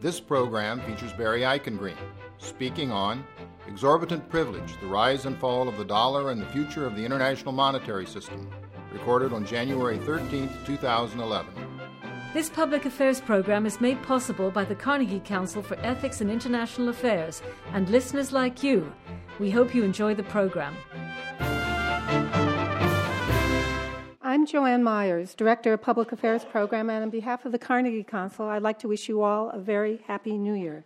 This program features Barry Eichengreen speaking on Exorbitant Privilege The Rise and Fall of the Dollar and the Future of the International Monetary System, recorded on January 13, 2011. This public affairs program is made possible by the Carnegie Council for Ethics and International Affairs and listeners like you. We hope you enjoy the program. I'm Joanne Myers, Director of Public Affairs Program, and on behalf of the Carnegie Council, I'd like to wish you all a very happy new year.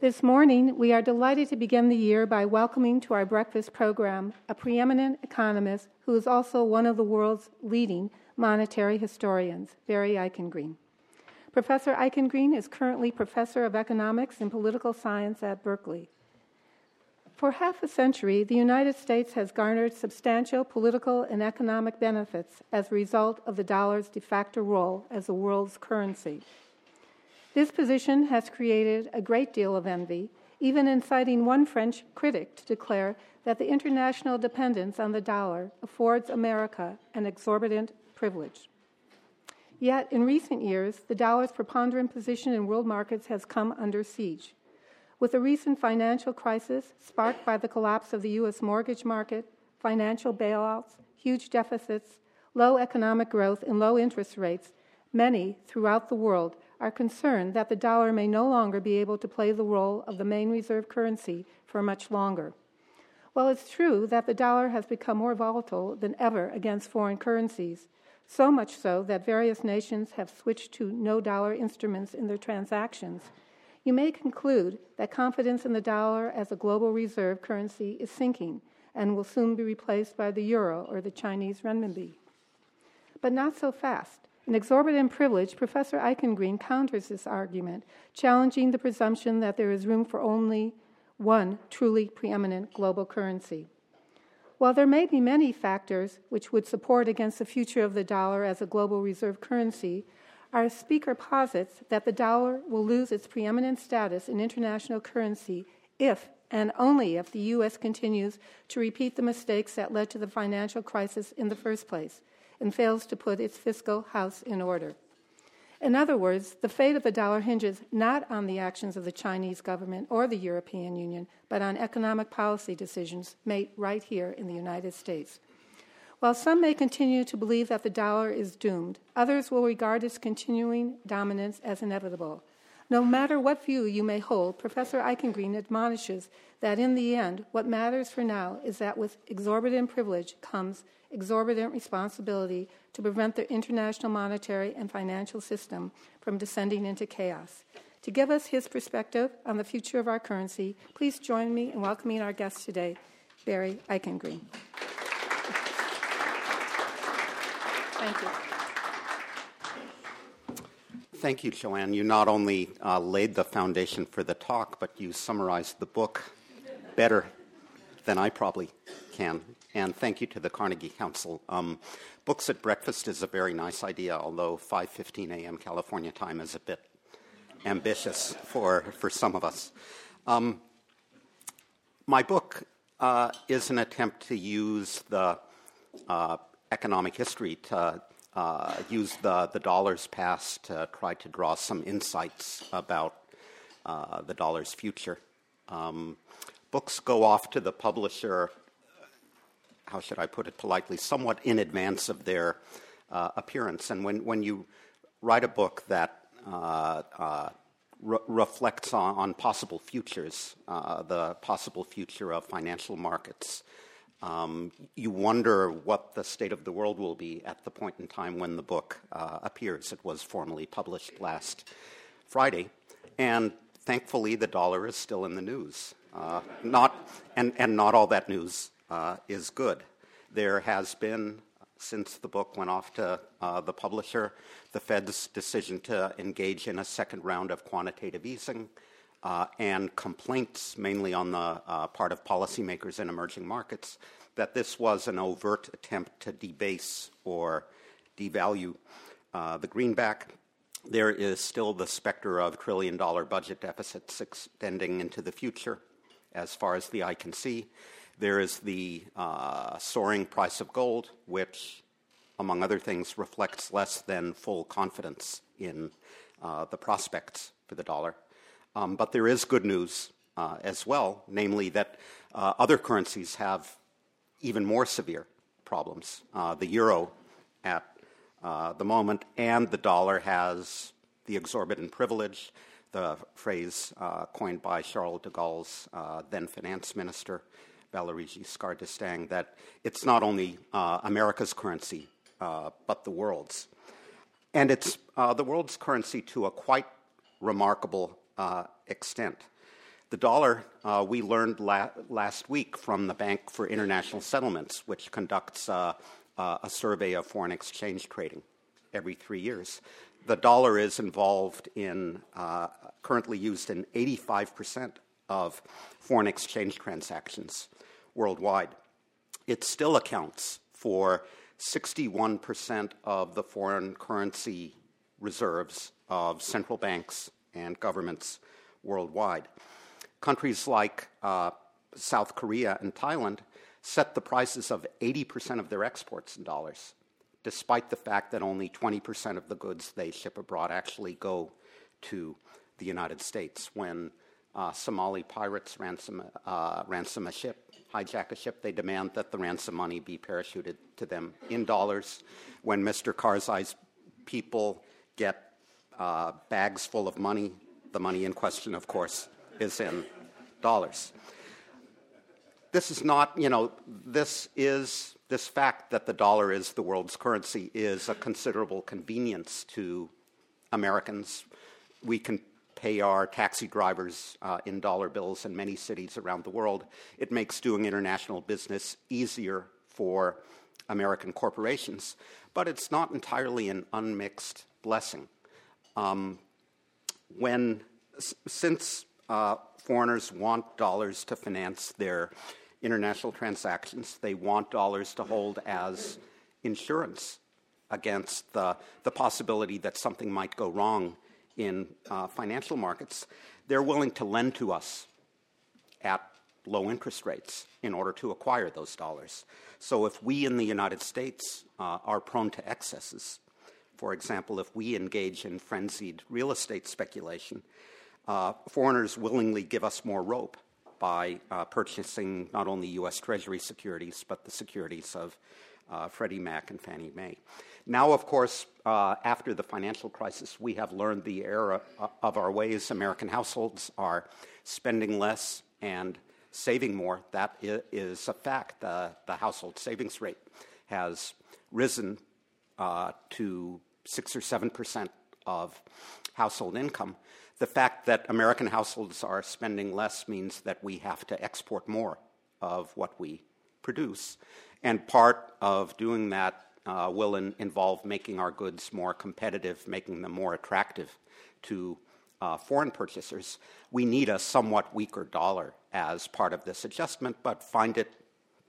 This morning, we are delighted to begin the year by welcoming to our breakfast program a preeminent economist who is also one of the world's leading monetary historians, Barry Eichengreen. Professor Eichengreen is currently Professor of Economics and Political Science at Berkeley. For half a century, the United States has garnered substantial political and economic benefits as a result of the dollar's de facto role as the world's currency. This position has created a great deal of envy, even inciting one French critic to declare that the international dependence on the dollar affords America an exorbitant privilege. Yet, in recent years, the dollar's preponderant position in world markets has come under siege. With the recent financial crisis sparked by the collapse of the U.S. mortgage market, financial bailouts, huge deficits, low economic growth, and low interest rates, many throughout the world are concerned that the dollar may no longer be able to play the role of the main reserve currency for much longer. While it's true that the dollar has become more volatile than ever against foreign currencies, so much so that various nations have switched to no dollar instruments in their transactions, you may conclude that confidence in the dollar as a global reserve currency is sinking and will soon be replaced by the euro or the Chinese renminbi. But not so fast. In Exorbitant Privilege, Professor Eichengreen counters this argument, challenging the presumption that there is room for only one truly preeminent global currency. While there may be many factors which would support against the future of the dollar as a global reserve currency, our speaker posits that the dollar will lose its preeminent status in international currency if and only if the U.S. continues to repeat the mistakes that led to the financial crisis in the first place and fails to put its fiscal house in order. In other words, the fate of the dollar hinges not on the actions of the Chinese government or the European Union, but on economic policy decisions made right here in the United States. While some may continue to believe that the dollar is doomed, others will regard its continuing dominance as inevitable. No matter what view you may hold, Professor Eichengreen admonishes that in the end, what matters for now is that with exorbitant privilege comes exorbitant responsibility to prevent the international monetary and financial system from descending into chaos. To give us his perspective on the future of our currency, please join me in welcoming our guest today, Barry Eichengreen. Thank you. Thank you, Joanne. You not only uh, laid the foundation for the talk, but you summarized the book better than I probably can. And thank you to the Carnegie Council. Um, books at breakfast is a very nice idea, although 5:15 a.m. California time is a bit ambitious for for some of us. Um, my book uh, is an attempt to use the uh, economic history to uh, use the, the dollar's past to try to draw some insights about uh, the dollar's future. Um, books go off to the publisher, how should I put it politely, somewhat in advance of their uh, appearance. And when, when you write a book that uh, uh, re- reflects on, on, possible futures, uh, the possible future of financial markets, um, you wonder what the state of the world will be at the point in time when the book uh, appears. It was formally published last Friday, and thankfully the dollar is still in the news. Uh, not, and, and not all that news uh, is good. There has been, since the book went off to uh, the publisher, the Fed's decision to engage in a second round of quantitative easing. Uh, and complaints, mainly on the uh, part of policymakers in emerging markets, that this was an overt attempt to debase or devalue uh, the greenback. There is still the specter of trillion dollar budget deficits extending into the future, as far as the eye can see. There is the uh, soaring price of gold, which, among other things, reflects less than full confidence in uh, the prospects for the dollar. Um, but there is good news uh, as well, namely that uh, other currencies have even more severe problems. Uh, the euro at uh, the moment and the dollar has the exorbitant privilege, the phrase uh, coined by Charles de Gaulle's uh, then finance minister, Valéry Giscard d'Estaing, that it's not only America's currency, but the world's. And it's the world's currency to a quite remarkable uh, extent. The dollar, uh, we learned la- last week from the Bank for International Settlements, which conducts uh, uh, a survey of foreign exchange trading every three years. The dollar is involved in, uh, currently used in 85% of foreign exchange transactions worldwide. It still accounts for 61% of the foreign currency reserves of central banks and governments worldwide. Countries like uh, South Korea and Thailand set the prices of 80% of their exports in dollars, despite the fact that only 20% of the goods they ship abroad actually go to the United States. When uh, Somali pirates ransom, uh, ransom a ship, hijack a ship, they demand that the ransom money be parachuted to them in dollars. When Mr. Karzai's people get uh, bags full of money. The money in question, of course, is in dollars. This is not, you know, this is, this fact that the dollar is the world's currency is a considerable convenience to Americans. We can pay our taxi drivers uh, in dollar bills in many cities around the world. It makes doing international business easier for American corporations, but it's not entirely an unmixed blessing. Um, when, since uh, foreigners want dollars to finance their international transactions, they want dollars to hold as insurance against the, the possibility that something might go wrong in uh, financial markets. They're willing to lend to us at low interest rates in order to acquire those dollars. So if we in the United States uh, are prone to excesses, for example, if we engage in frenzied real estate speculation, uh, foreigners willingly give us more rope by uh, purchasing not only U.S. Treasury securities, but the securities of uh, Freddie Mac and Fannie Mae. Now, of course, uh, after the financial crisis, we have learned the error uh, of our ways. American households are spending less and saving more. That is a fact. the household savings rate has risen uh, to six or seven percent of household income. The fact that American households are spending less means that we have to export more of what we produce. And part of doing that uh, will in, involve making our goods more competitive, making them more attractive to uh, foreign purchasers. We need a somewhat weaker dollar as part of this adjustment, but find it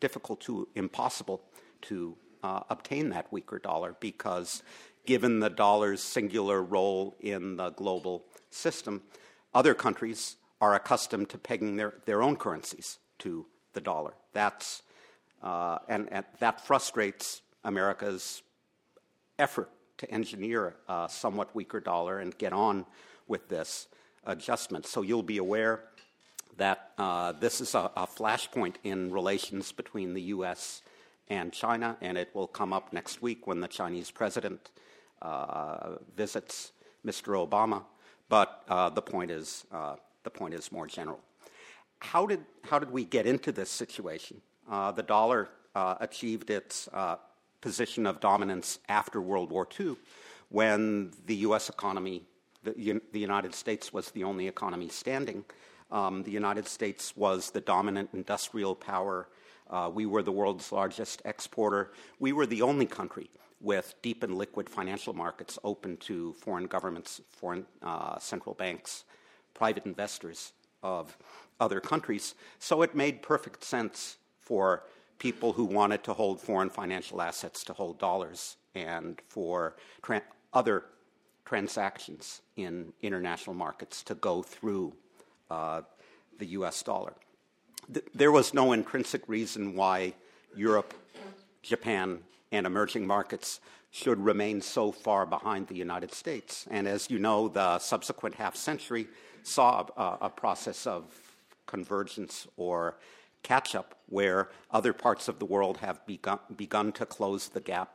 difficult to impossible to uh, obtain that weaker dollar because given the dollar's singular role in the global system, other countries are accustomed to pegging their, their own currencies to the dollar. That's, uh, and, and, that frustrates America's effort to engineer a somewhat weaker dollar and get on with this adjustment. So you'll be aware that uh, this is a, a flashpoint in relations between the U.S. and China, and it will come up next week when the Chinese president visits Mr. Obama, but uh, the point is uh, the point is more general. How did how did we get into this situation? the dollar achieved its position of dominance after World War II, when the U.S. economy, the, the United States was the only economy standing. Um, the United States was the dominant industrial power. Uh, we were the world's largest exporter. We were the only country with deep and liquid financial markets open to foreign governments, foreign uh, central banks, private investors of other countries. So it made perfect sense for people who wanted to hold foreign financial assets to hold dollars and for tra- other transactions in international markets to go through uh, the US dollar. Th- there was no intrinsic reason why Europe, Japan, and emerging markets should remain so far behind the United States. And as you know, the subsequent half century saw a, a process of convergence or catch up where other parts of the world have begun, begun to close the gap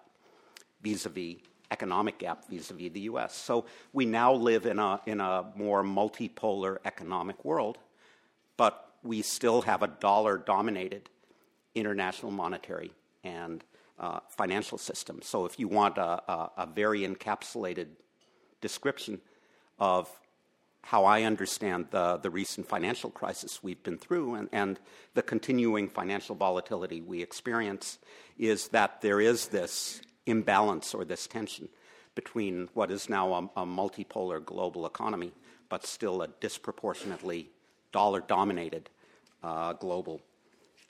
vis a vis economic gap vis a vis the US. So we now live in a, in a more multipolar economic world, but we still have a dollar dominated international monetary and uh, financial system. So if you want a, a, a very encapsulated description of how I understand the, the recent financial crisis we've been through and, and the continuing financial volatility we experience is that there is this imbalance or this tension between what is now a, a multipolar global economy, but still a disproportionately dollar dominated uh, global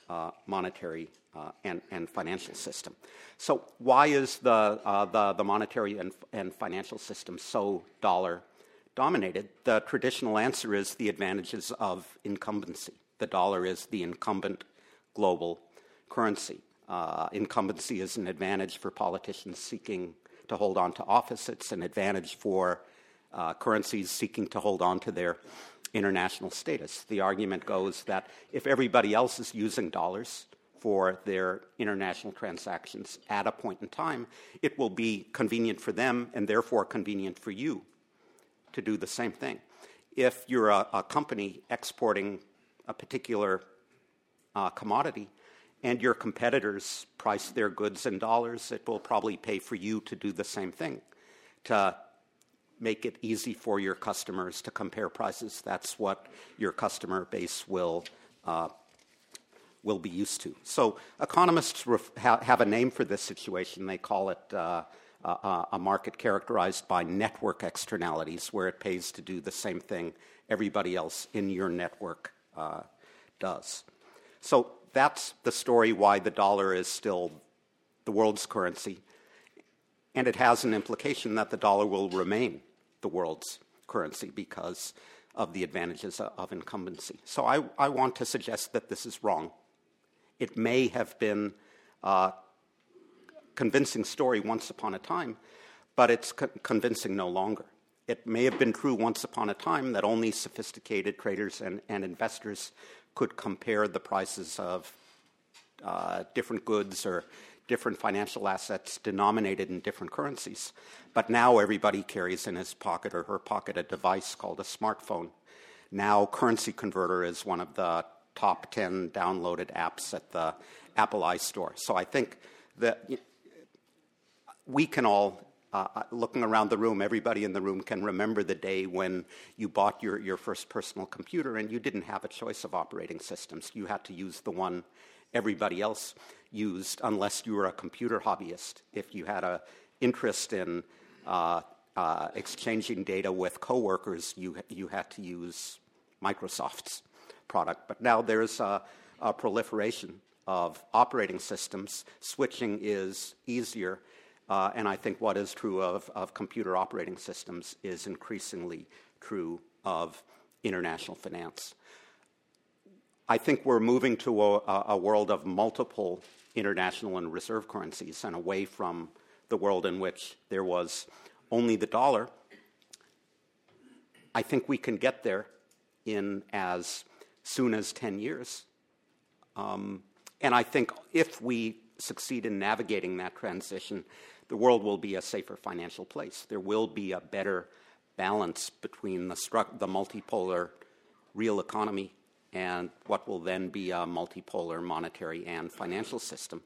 uh, monetary uh, and, and, financial system. So, why is the, uh, the, the, monetary and, and financial system so dollar dominated? The traditional answer is the advantages of incumbency. The dollar is the incumbent global currency. Uh, incumbency is an advantage for politicians seeking to hold on to office, it's an advantage for uh, currencies seeking to hold on to their international status. The argument goes that if everybody else is using dollars for their international transactions at a point in time, it will be convenient for them and therefore convenient for you to do the same thing. If you're a, a company exporting a particular uh, commodity and your competitors price their goods in dollars, it will probably pay for you to do the same thing, to make it easy for your customers to compare prices. That's what your customer base will. Uh, will be used to. So, economists ref- ha- have a name for this situation. They call it uh, a market characterized by network externalities, where it pays to do the same thing everybody else in your network uh, does. So, that's the story why the dollar is still the world's currency. And it has an implication that the dollar will remain the world's currency because of the advantages of incumbency. So I, I want to suggest that this is wrong. It may have been a convincing story once upon a time, but it's co- convincing no longer. It may have been true once upon a time that only sophisticated traders and, and investors could compare the prices of uh, different goods or different financial assets denominated in different currencies. But now everybody carries in his pocket or her pocket a device called a smartphone. Now, Currency Converter is one of the top 10 downloaded apps at the Apple iStore. So I think that we can all uh, uh, looking around the room, everybody in the room can remember the day when you bought your, your first personal computer and you didn't have a choice of operating systems. You had to use the one everybody else used, unless you were a computer hobbyist. If you had an interest in uh, uh, exchanging data with coworkers, you, you had to use Microsoft's product. But now there's a, a proliferation of operating systems. Switching is easier uh, and I think what is true of, of computer operating systems is increasingly true of international finance. I think we're moving to a, a, world of multiple international and reserve currencies and away from the world in which there was only the dollar. I think we can get there in as soon as 10 years. Um, and I think if we succeed in navigating that transition, the world will be a safer financial place. There will be a better balance between the, stru- the multipolar real economy and what will then be a multipolar monetary and financial system.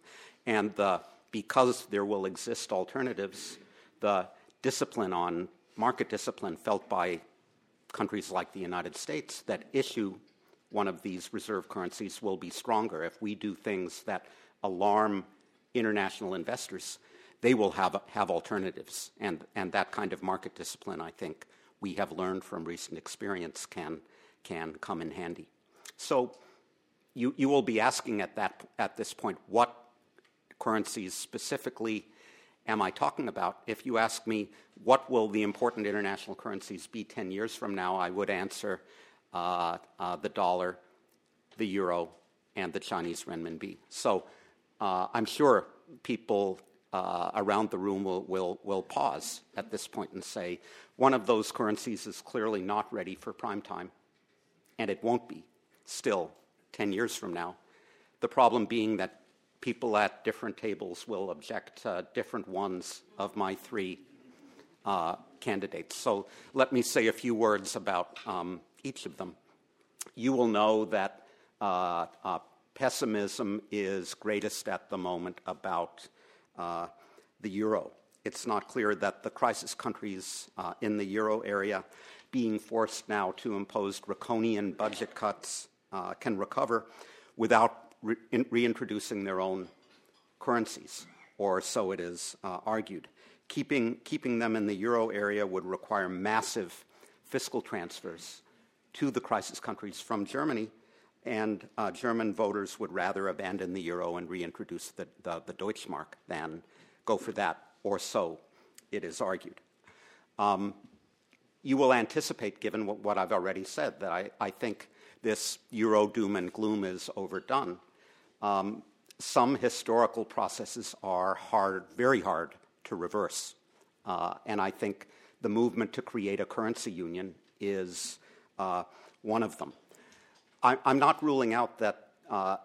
And the, because there will exist alternatives, the discipline on market discipline felt by countries like the United States that issue one of these reserve currencies will be stronger. If we do things that alarm international investors, they will have, have alternatives. And, and that kind of market discipline, I think, we have learned from recent experience can, can come in handy. So you, you will be asking at, that, at this point, what currencies specifically am I talking about? If you ask me, what will the important international currencies be 10 years from now, I would answer uh, uh, the dollar, the euro, and the Chinese renminbi. So uh, I'm sure people uh, around the room will, will, will pause at this point and say one of those currencies is clearly not ready for prime time, and it won't be still 10 years from now. The problem being that people at different tables will object to different ones of my three uh, candidates. So let me say a few words about um, each of them. You will know that uh, uh, pessimism is greatest at the moment about uh, the euro. It's not clear that the crisis countries uh, in the euro area being forced now to impose draconian budget cuts uh, can recover without re- reintroducing their own currencies, or so it is uh, argued. Keeping, keeping them in the euro area would require massive fiscal transfers to the crisis countries from Germany, and uh, German voters would rather abandon the euro and reintroduce the, the, the Deutschmark than go for that, or so it is argued. Um, you will anticipate, given what, what, I've already said, that I, I, think this euro doom and gloom is overdone. Um, some historical processes are hard, very hard to reverse. Uh, and I think the movement to create a currency union is uh, one of them. I, am not ruling out that uh,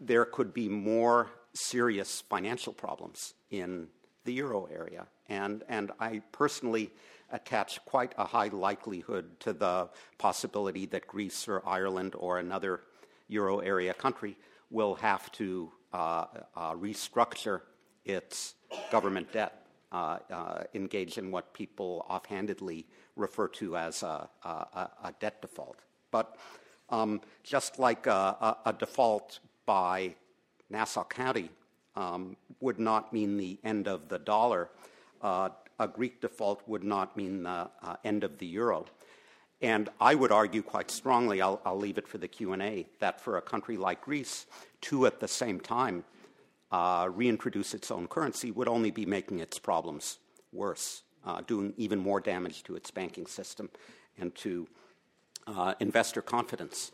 there could be more serious financial problems in the euro area. And, and I personally attach quite a high likelihood to the possibility that Greece or Ireland or another euro area country will have to uh, uh, restructure its government debt, uh, uh, engage in what people offhandedly refer to as a, a, a debt default. But um, just like a, a, default by Nassau County um, would not mean the end of the dollar, uh, a Greek default would not mean the uh, end of the euro. And I would argue quite strongly, I'll, I'll, leave it for the Q&A, that for a country like Greece, to at the same time uh, reintroduce its own currency would only be making its problems worse, uh, doing even more damage to its banking system and to uh, investor confidence.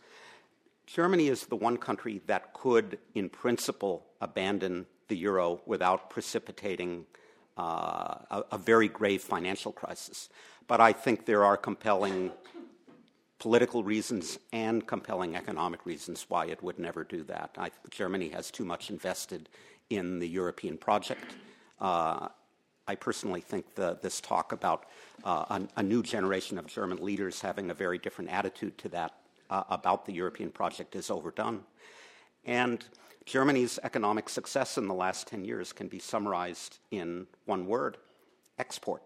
Germany is the one country that could, in principle, abandon the euro without precipitating uh, a, a, very grave financial crisis. But I think there are compelling political reasons and compelling economic reasons why it would never do that. I, think Germany has too much invested in the European project. Uh, I personally think the, this talk about uh, a, a, new generation of German leaders having a very different attitude to that uh, about the European project is overdone. And Germany's economic success in the last 10 years can be summarized in one word export.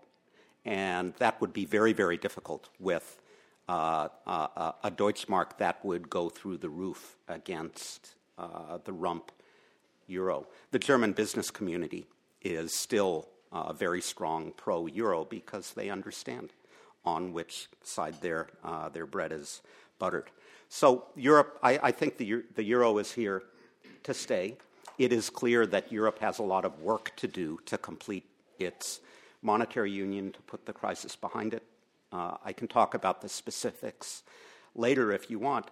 And that would be very, very difficult with uh, uh, a Deutschmark that would go through the roof against uh, the rump euro. The German business community is still uh, very strong pro euro because they understand on which side their, uh, their bread is buttered. So, Europe, I, I think the, the euro is here to stay. It is clear that Europe has a lot of work to do to complete its monetary union, to put the crisis behind it. Uh, I can talk about the specifics later if you want,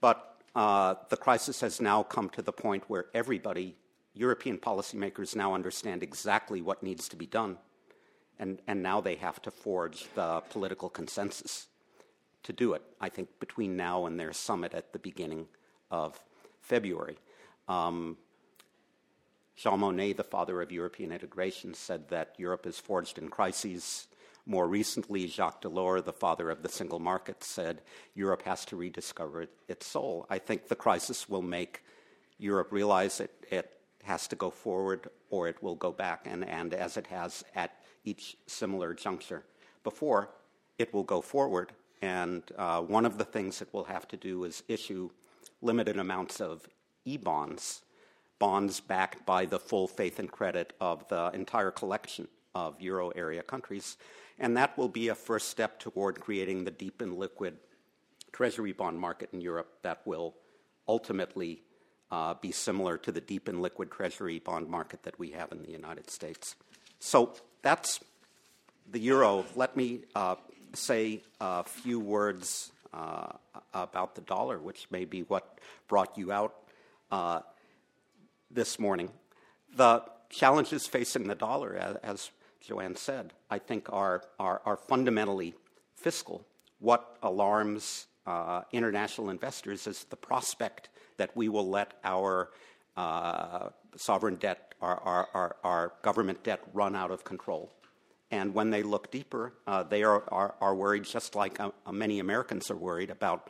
but uh, the crisis has now come to the point where everybody European policymakers now understand exactly what needs to be done, and, and now they have to forge the political consensus to do it, I think, between now and their summit at the beginning of February. Um, Jean Monnet, the father of European integration, said that Europe is forged in crises. More recently, Jacques Delors, the father of the single market, said Europe has to rediscover its soul. I think the crisis will make Europe realize it, it has to go forward or it will go back. And, and as it has at each similar juncture before, it will go forward. And uh, one of the things it will have to do is issue limited amounts of e bonds, bonds backed by the full faith and credit of the entire collection of euro area countries. And that will be a first step toward creating the deep and liquid treasury bond market in Europe that will ultimately uh, be similar to the deep and liquid treasury bond market that we have in the United States. So that's the euro. Let me uh, say a few words uh, about the dollar, which may be what brought you out uh, this morning. The challenges facing the dollar, as, as Joanne said, I think are, are, are fundamentally fiscal. What alarms uh, international investors is the prospect that we will let our uh, sovereign debt, our, our, our, our, government debt, run out of control. And when they look deeper, uh, they are, are, are, worried, just like uh, many Americans are worried, about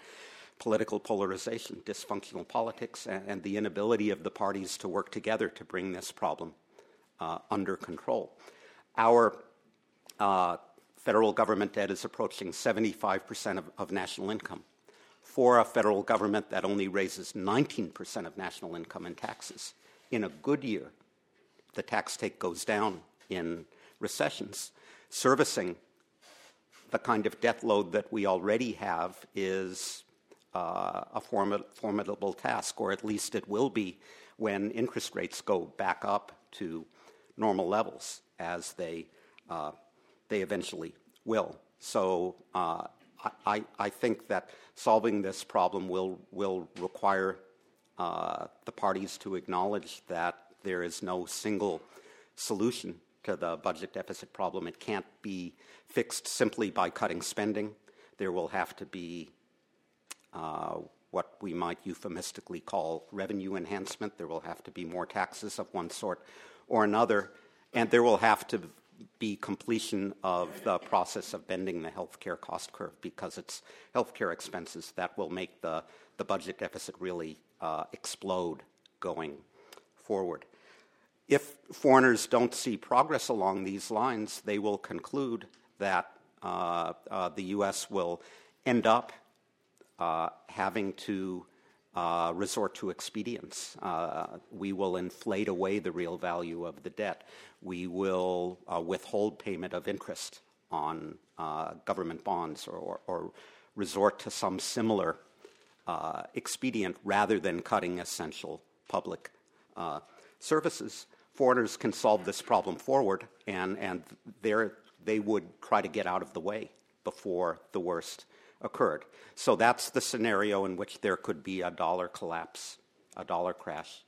political polarization, dysfunctional politics, and, and, the inability of the parties to work together to bring this problem uh, under control. Our uh, federal government debt is approaching 75% of, of national income. For a federal government that only raises 19% of national income in taxes, in a good year, the tax take goes down in recessions. Servicing the kind of debt load that we already have is uh, a formidable task, or at least it will be when interest rates go back up to normal levels as they, uh, they eventually will. So uh, I, I, think that solving this problem will, will require uh, the parties to acknowledge that there is no single solution to the budget deficit problem. It can't be fixed simply by cutting spending. There will have to be uh, what we might euphemistically call revenue enhancement. There will have to be more taxes of one sort or another, and there will have to be completion of the process of bending the healthcare cost curve because it's healthcare expenses that will make the, the budget deficit really uh, explode going forward. If foreigners don't see progress along these lines, they will conclude that uh, uh, the U.S. will end up uh, having to uh, resort to expedients. Uh, we will inflate away the real value of the debt. We will uh, withhold payment of interest on uh, government bonds or, or, or, resort to some similar uh, expedient rather than cutting essential public services. Foreigners can solve this problem forward, and, and they would try to get out of the way before the worst occurred. So that's the scenario in which there could be a dollar collapse, a dollar crash,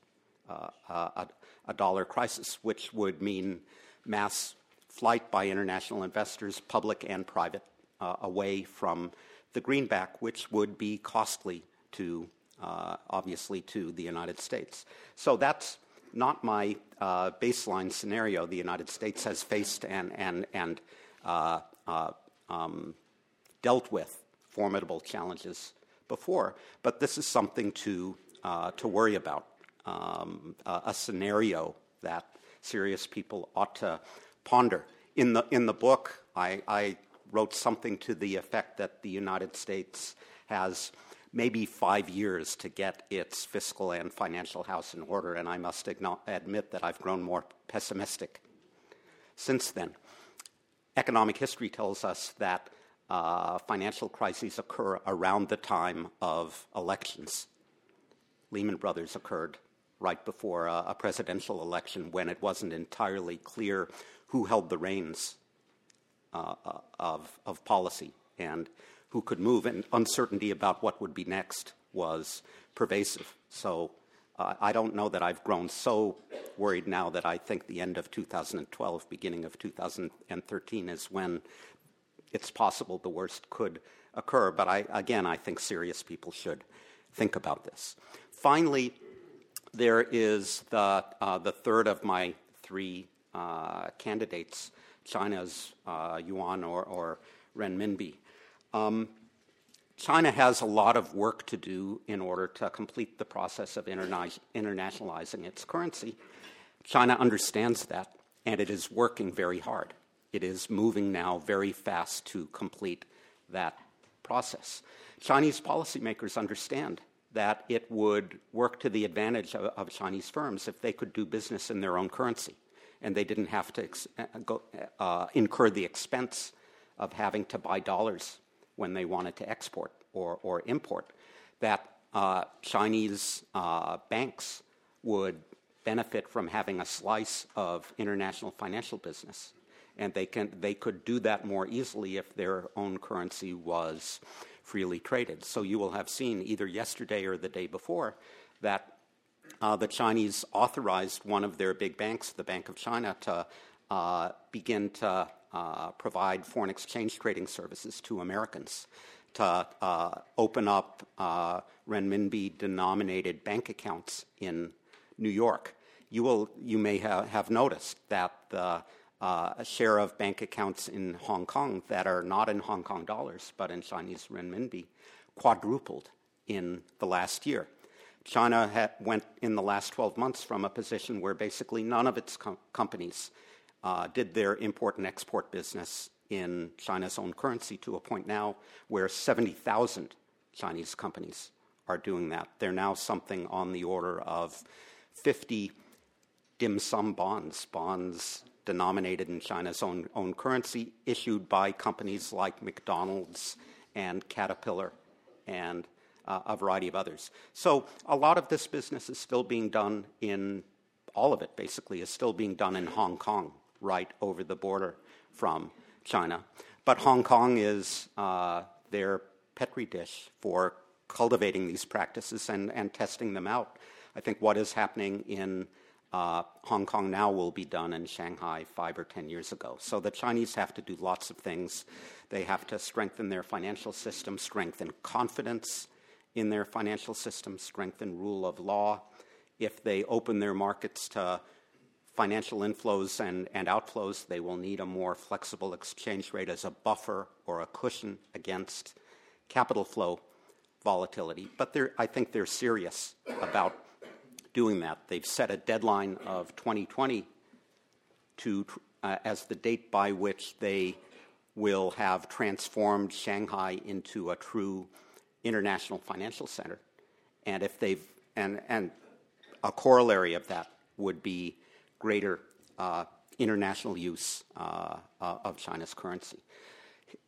uh, uh, a, a, dollar crisis, which would mean mass flight by international investors, public and private, uh, away from the greenback, which would be costly to, uh, obviously, to the United States. So that's not my uh, baseline scenario. The United States has faced and and and uh, um, dealt with formidable challenges before, but this is something to, uh, to worry about, um, uh, a scenario that serious people ought to ponder. In the, in the book, I, I wrote something to the effect that the United States has maybe five years to get its fiscal and financial house in order, and I must admit that I've grown more pessimistic since then. Economic history tells us that uh, financial crises occur around the time of elections. Lehman Brothers occurred right before a, a, presidential election when it wasn't entirely clear who held the reins uh, uh, of, of policy and who could move, and uncertainty about what would be next was pervasive. So uh, I don't know that I've grown so worried now that I think the end of 2012, beginning of 2013 is when it's possible the worst could occur. But I, again, I think serious people should think about this. Finally, there is the, uh, the third of my three uh, candidates, China's uh, yuan or, or renminbi. Um, China has a lot of work to do in order to complete the process of interna- internationalizing its currency. China understands that, and it is working very hard. It is moving now very fast to complete that process. Chinese policymakers understand that it would work to the advantage of, of, Chinese firms if they could do business in their own currency and they didn't have to ex- uh, go, uh, incur the expense of having to buy dollars when they wanted to export or, or import. That uh, Chinese uh, banks would benefit from having a slice of international financial business and they can they could do that more easily if their own currency was freely traded. So you will have seen either yesterday or the day before that uh, the Chinese authorized one of their big banks, the Bank of China, to uh, begin to uh, provide foreign exchange trading services to Americans, to uh, open up uh, renminbi denominated bank accounts in New York. You, will, you may ha- have noticed that the uh, a share of bank accounts in Hong Kong that are not in Hong Kong dollars but in Chinese renminbi quadrupled in the last year. China had, went in the last 12 months from a position where basically none of its com- companies uh, did their import and export business in China's own currency to a point now where 70,000 Chinese companies are doing that. They're now something on the order of 50 dim sum bonds, bonds denominated in China's own, own currency, issued by companies like McDonald's and Caterpillar and uh, a variety of others. So a lot of this business is still being done in, all of it basically, is still being done in Hong Kong, right over the border from China. But Hong Kong is uh, their petri dish for cultivating these practices and, and testing them out. I think what is happening in uh, Hong Kong now will be done in Shanghai five or ten years ago. So the Chinese have to do lots of things. They have to strengthen their financial system, strengthen confidence in their financial system, strengthen rule of law. If they open their markets to financial inflows and, and outflows, they will need a more flexible exchange rate as a buffer or a cushion against capital flow volatility. But I think they're serious about doing that. They've set a deadline of 2020 to, uh, as the date by which they will have transformed Shanghai into a true international financial center. And if they've and and a corollary of that would be greater uh, international use uh, uh, of China's currency.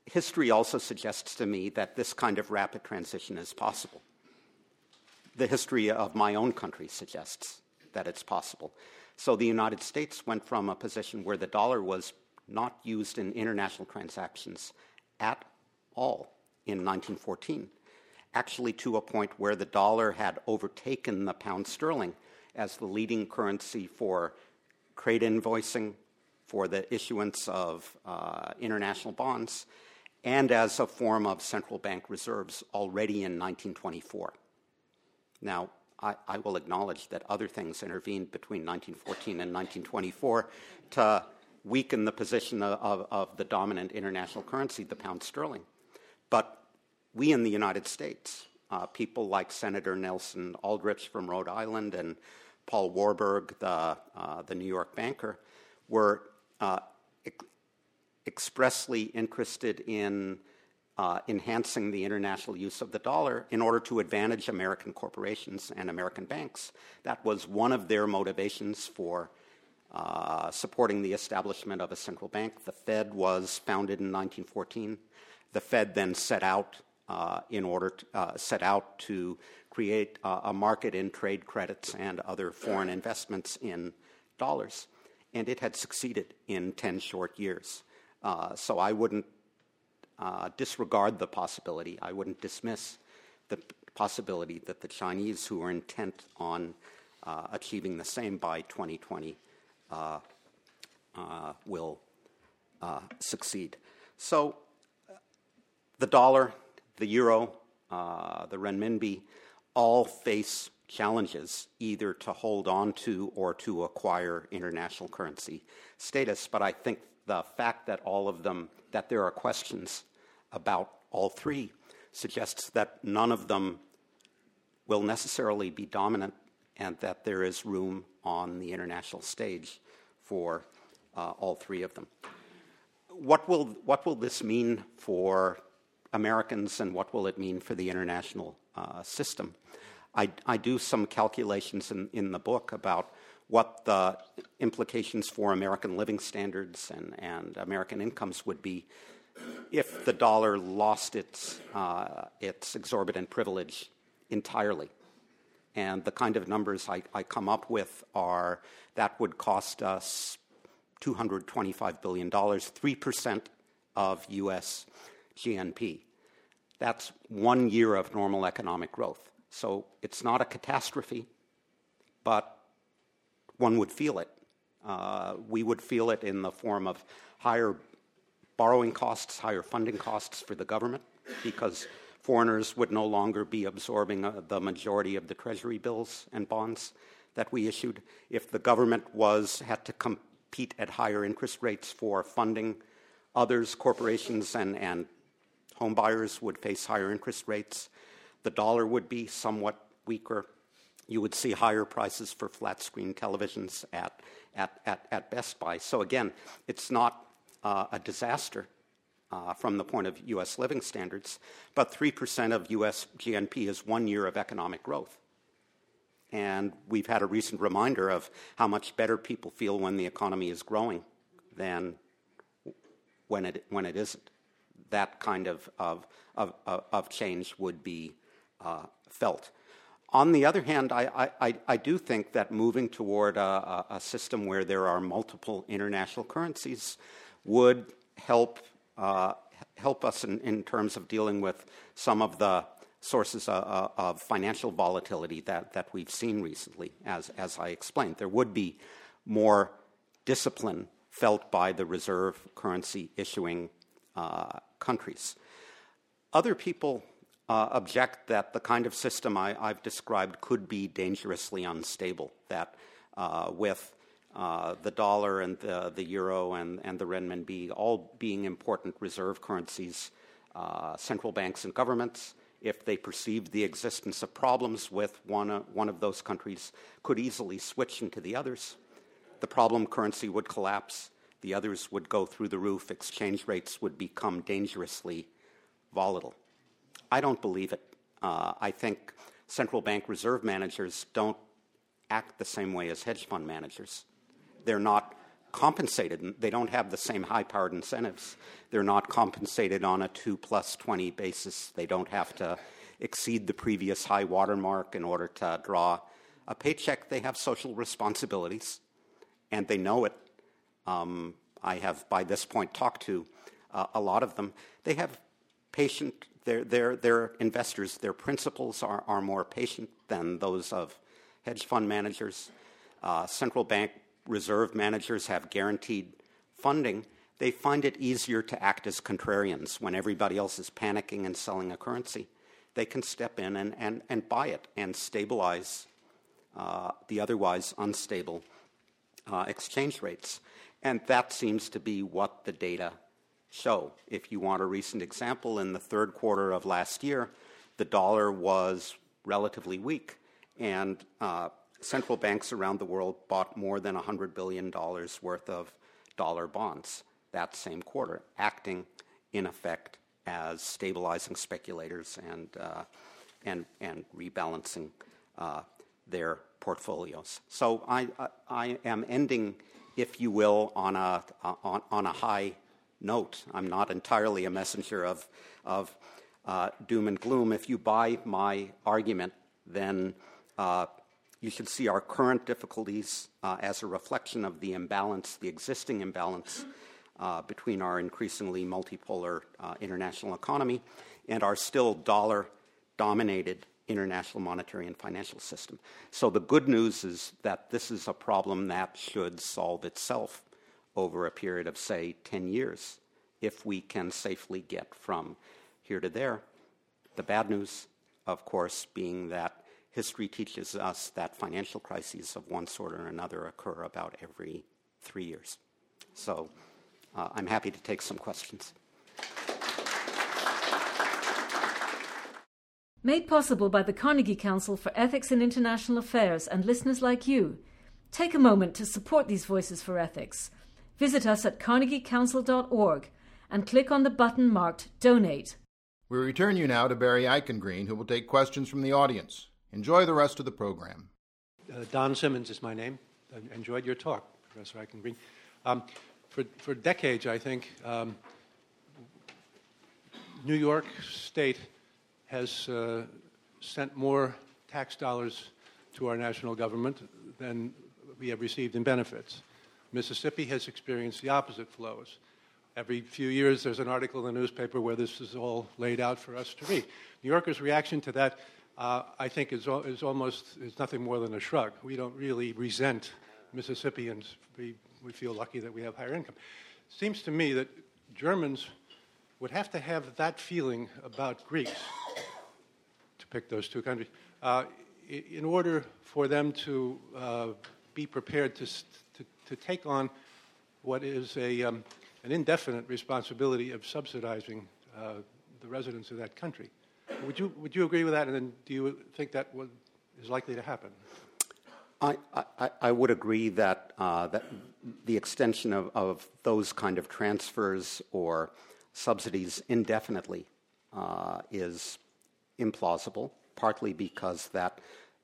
History also suggests to me that this kind of rapid transition is possible the history of my own country suggests that it's possible. So the United States went from a position where the dollar was not used in international transactions at all in 1914, actually to a point where the dollar had overtaken the pound sterling as the leading currency for trade invoicing, for the issuance of uh, international bonds, and as a form of central bank reserves already in 1924. Now, I, I, will acknowledge that other things intervened between 1914 and 1924 to weaken the position of, of, the dominant international currency, the pound sterling. But we in the United States, uh, people like Senator Nelson Aldrich from Rhode Island and Paul Warburg, the, uh, the New York banker, were uh, ex- expressly interested in uh, enhancing the international use of the dollar in order to advantage American corporations and American banks. That was one of their motivations for uh, supporting the establishment of a central bank. The Fed was founded in 1914. The Fed then set out uh, in order to, uh, set out to create a market in trade credits and other foreign investments in dollars, and it had succeeded in 10 short years. Uh, so I wouldn't uh, disregard the possibility, I wouldn't dismiss the possibility that the Chinese, who are intent on uh, achieving the same by 2020, uh, uh, will uh, succeed. So, the dollar, the euro, the renminbi all face challenges either to hold on to or to acquire international currency status. But I think the fact that all of them, that there are questions about all three suggests that none of them will necessarily be dominant and that there is room on the international stage for uh, all three of them. What will, what will this mean for Americans and what will it mean for the international uh, system? I, I, do some calculations in, in the book about what the implications for American living standards and, and American incomes would be if the dollar lost its, uh, its exorbitant privilege entirely. And the kind of numbers I, I, come up with are that would cost us $225 billion, 3% of US GNP. That's one year of normal economic growth. So it's not a catastrophe, but one would feel it. Uh, we would feel it in the form of higher borrowing costs, higher funding costs for the government, because foreigners would no longer be absorbing uh, the majority of the treasury bills and bonds that we issued. If the government was had to compete at higher interest rates for funding, others, corporations and, and home buyers would face higher interest rates. The dollar would be somewhat weaker. You would see higher prices for flat screen televisions at, at, at, at Best Buy. So, again, it's not uh, a disaster uh, from the point of U.S. living standards, but 3% of U.S. GNP is one year of economic growth. And we've had a recent reminder of how much better people feel when the economy is growing than when it, when it isn't. That kind of, of, of, of change would be uh, felt. On the other hand, I, I, I, do think that moving toward a, a, system where there are multiple international currencies would help, uh, help us in, in, terms of dealing with some of the sources of, uh, uh, of, financial volatility that, that we've seen recently, as, as I explained. There would be more discipline felt by the reserve currency issuing uh, countries. Other people uh, object that the kind of system I, have described could be dangerously unstable, that uh, with uh, the dollar and the, the euro and, and, the renminbi all being important reserve currencies, uh, central banks and governments, if they perceived the existence of problems with one, uh, one of those countries, could easily switch into the others. The problem currency would collapse, the others would go through the roof, exchange rates would become dangerously volatile. I don't believe it. Uh, I think central bank reserve managers don't act the same way as hedge fund managers. They're not compensated. They don't have the same high powered incentives. They're not compensated on a 2 plus 20 basis. They don't have to exceed the previous high watermark in order to draw a paycheck. They have social responsibilities, and they know it. Um, I have, by this point, talked to uh, a lot of them. They have patient their, their, their investors, their principals are, are more patient than those of hedge fund managers. Uh, central bank reserve managers have guaranteed funding. They find it easier to act as contrarians when everybody else is panicking and selling a currency. They can step in and, and, and buy it and stabilize uh, the otherwise unstable uh, exchange rates. And that seems to be what the data show. If you want a recent example, in the third quarter of last year, the dollar was relatively weak, and uh, central banks around the world bought more than $100 billion worth of dollar bonds that same quarter, acting in effect as stabilizing speculators and, uh, and, and rebalancing uh, their portfolios. So I, I, I, am ending, if you will, on a, on, on a high note. I'm not entirely a messenger of, of uh, doom and gloom. If you buy my argument, then uh, you should see our current difficulties uh, as a reflection of the imbalance, the existing imbalance uh, between our increasingly multipolar uh, international economy and our still dollar dominated international monetary and financial system. So the good news is that this is a problem that should solve itself over a period of, say, 10 years if we can safely get from here to there. The bad news, of course, being that history teaches us that financial crises of one sort or another occur about every three years. So uh, I'm happy to take some questions. Made possible by the Carnegie Council for Ethics in International Affairs and listeners like you. Take a moment to support these voices for ethics. Visit us at carnegiecouncil.org and click on the button marked Donate. We return you now to Barry Eichengreen, who will take questions from the audience. Enjoy the rest of the program. Uh, Don Simmons is my name. I enjoyed your talk, Professor Eichengreen. Um, for, for decades, I think, um, New York State has uh, sent more tax dollars to our national government than we have received in benefits. Mississippi has experienced the opposite flows. Every few years, there's an article in the newspaper where this is all laid out for us to read. New Yorkers' reaction to that uh, I think is, is almost is nothing more than a shrug. We don't really resent Mississippians. We, we feel lucky that we have higher income. Seems to me that Germans would have to have that feeling about Greeks, to pick those two countries, uh, in order for them to uh, be prepared to, to, take on what is a, um, an indefinite responsibility of subsidizing uh, the residents of that country. Would you, would you agree with that? And then do you think that would, is likely to happen? I, I, I would agree that, uh, that the extension of, of those kind of transfers or subsidies indefinitely uh, is implausible, partly because that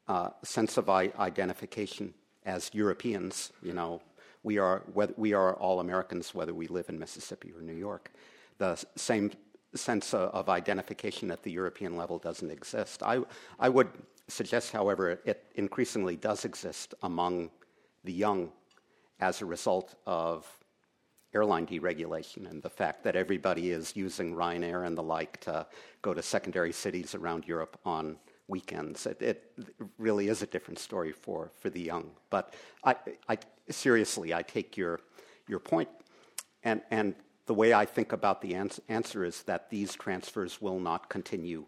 uh, sense of identification as Europeans, you know, we are, we are all Americans whether we live in Mississippi or New York. The same sense of identification at the European level doesn't exist. I, I would suggest, however, it increasingly does exist among the young as a result of airline deregulation and the fact that everybody is using Ryanair and the like to go to secondary cities around Europe on weekends. It, it really is a different story for, for the young. But I, I, seriously, I take your, your point, and, and the way I think about the ans- answer is that these transfers will not continue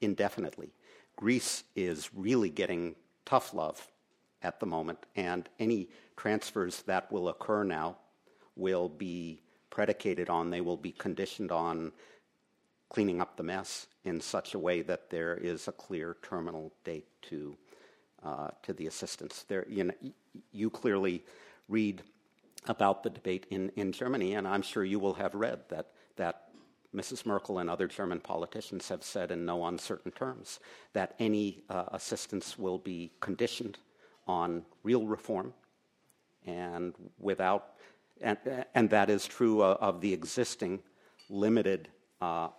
indefinitely. Greece is really getting tough love at the moment, and any transfers that will occur now will be predicated on, they will be conditioned on cleaning up the mess in such a way that there is a clear terminal date to, uh, to the assistance. There, you, know, you clearly read about the debate in, in Germany, and I'm sure you will have read that, that Mrs. Merkel and other German politicians have said in no uncertain terms that any uh, assistance will be conditioned on real reform and without, and, and that is true of, of the existing limited uh,